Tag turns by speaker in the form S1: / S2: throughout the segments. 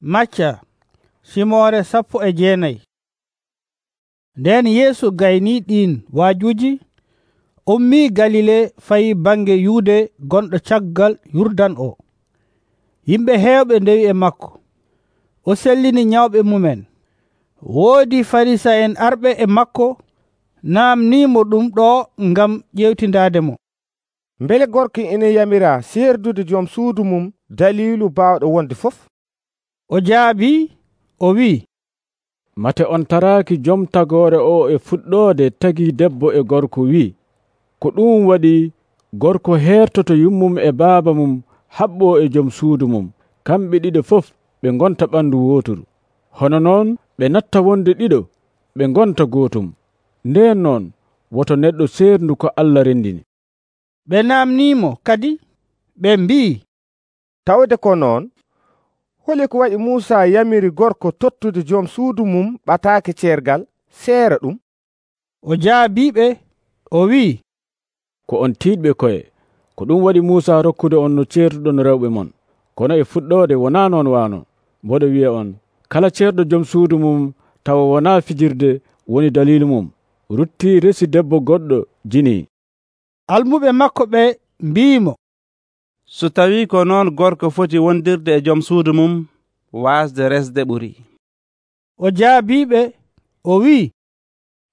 S1: Macca Simore sappo e jeenayi. Nden yeesu gayni ɗin waajuji ummi galile fayi bange yuude gonɗo caggal yurdan o. Yimɓe heewɓe ndewi e makko. O sellini ñawɓe mumen. Woodi farisa en arɓe e makko namnimo ɗum ɗo ngam ƴewtindade mo.
S2: Mbele gorko ene yamira seerdude joom suudu mum dalilu baawɗo wonde fof?
S1: o jaabi o wi'i
S3: mate on taraki jom tagore o e fuɗɗode tagi debbo e gorko wi'i ko ɗum waɗi gorko hertoto yummum e baaba mum haɓɓo e joom suudu mum. Kamɓe ɗiɗo fof ɓe gonta ɓandu wotoru hono noon ɓe natta wonde ɗiɗo ɓe gonta gootum. Nden noon woto neɗɗo seerndu ko allah rendini
S1: ɓe namnimo kadi ɓe mbi'i.
S2: Tawde ko noon holi ko waɗi muusa yamiri gorko tottude joom suudu mum ɓataake ceergal seera ɗum.
S1: O jaabiɓe o wi'i
S3: ko on tiiɗɓe koye ko ɗum waɗi muusa rokkude on no ceertuɗon rewɓe mon. Kono e fuɗɗode wona noon waano mboɗo wiya on kala ceerɗo joom suudu mum tawa wona fijirde woni dalilu mum rutti resi debbo goɗɗo jini
S1: almuɓe makko ɓe mbimo
S4: so tawi ko noon gorko foti wondirde e joom suudu mum waasde resde ɓuri.
S1: O jaabiɓe o wi'i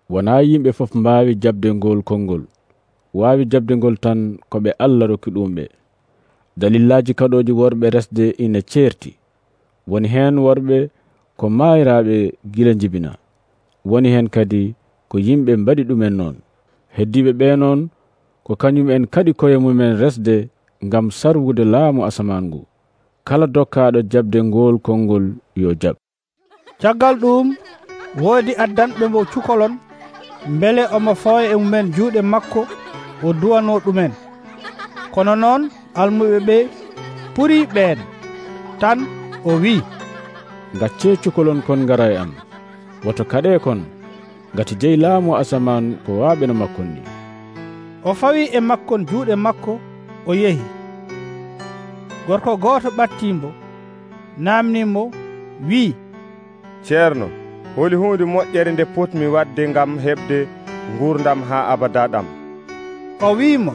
S3: wona yimɓe fof mbaawi jabde ngol konngol. Waawi jabde ngol tan ko ɓe allah rokki ɗumɓe dalillaaji kaɗooji worɓe resde ina ceerti. Woni heen worɓe ko maayiraaɓe gila jibina woni heen kadi ko yimɓe mbaɗi ɗumen noon. Heddiiɓe ɓee noon ko kañum en kadi koye mumen resde ngam sarwude laamu asaman ngu kala dokkaɗo jabde ngol konngol yo jab.
S1: Caggal ɗum woodi addanɓe mo cukolon beele omo fooya e mumen juuɗe makko o duwano ɗumen. Kono noon almuɓe ɓe puri ɓeen tan o wi'i.
S3: Gacce cukolon kon ngara e am woto kaɗe kon ngati jeyi laamu asaman ko waaɓeno makkon ni
S1: o fawi e makkon juuɗe makko o yehi. gorko gooto ɓattimbo namnimo wi
S2: ceerno holi hunde moƴƴere nde potmi wadde ngam heɓde gurdam ha abada ɗam
S1: o wimo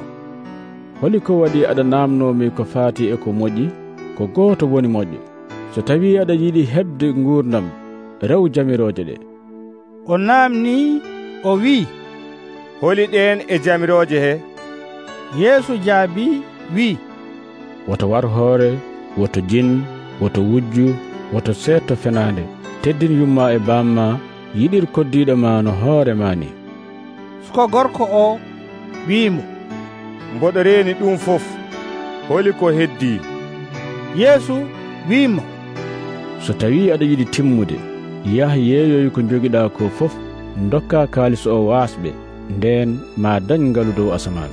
S3: holi ko waɗi aɗa namnomi ko faati e ko moƴƴi ko gooto woni moƴƴo so tawi aɗa yiɗi heɓde gurdam rew jamiroje ɗe.
S1: O namni o wi
S2: holi ɗen e jamiroje he.
S1: Yeesu jaabi wi'i.
S3: woto war hoore woto jin woto wujju woto seetto fenande teddin yumma e bamma yiɗir koddiɗo ma no hoore ma ni.
S1: Suka gorko o wiimo.
S2: Mboɗo reeni ɗum fof holi ko heddi.
S1: Yeesu wiimo.
S3: So tawi aɗa yiɗi timmude yah yeeyoy ko jogiɗa ko fof dokka kaalis o wasɓe nden ma dañ ngalu dow asaman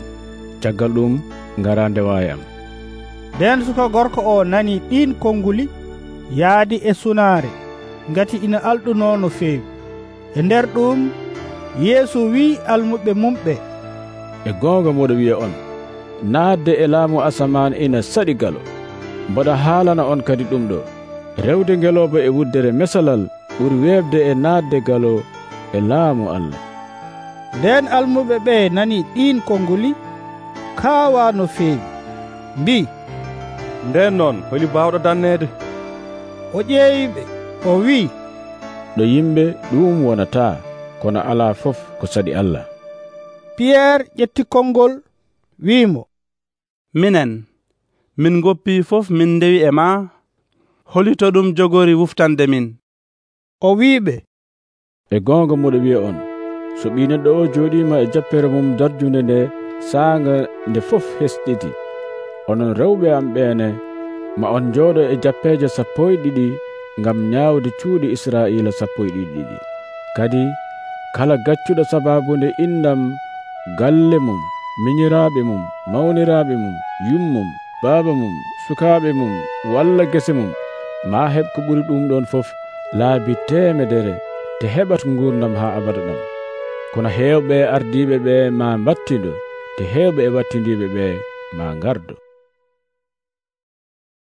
S3: caggal ɗum ngara ndewa e am
S1: nden suka gorko o nani ɗin konnguli? Yaadi e sunaare. Ngati ina alɗuno no feewi. E nder ɗum yeesu wi'i almuɓe mumɓe.
S3: E goonga moɗo wiya on naatde e laamu asaman ina saɗi galo. Mboɗa haalana on kadi ɗum ɗo. Rewde ngeloba e wuddere mesalal ɓuri weebde e naatde galo e laamu allah.
S1: Nden almuɓe ɓe nani ɗin konnguli? Kaawa no feewi. Mbi
S5: nden noon holi mbawɗo dannede.
S1: O ƴeewiɓe o wi
S3: ɗo yimɓe ɗum wonata kono ala fof ko saɗi allah.
S1: Piyerre ƴetti konngol wimo
S4: minen min goppi fof min ndewi e ma holito ɗum jogori wuftande min.
S1: O wiɓe
S3: e gonga moɗo wiya on so ɓi neɗɗo o joɗima e jappere mum darjunde nde saanga nde fof hesɗiti. onon rewɓe am ɓeene ma on jooɗo e jappeeje sappo e ɗiɗi ngam ñaawde cuuɗi israiila sappo e ɗiɗi ɗiɗi. Kadi kala gaccuɗo sababude indam galle mum miñiraaɓe mum mawniraaɓe mum yummum baaba mum sukaaɓe mum walla gese mum ma heɓ ko ɓuri ɗum ɗon fof laabi teemedere te heɓat ngurdam haa abada ɗam. Kono heewɓe ardiiɓe ɓe ma mbattindo te heewɓe e wattindiiɓe ɓe ma ngardo.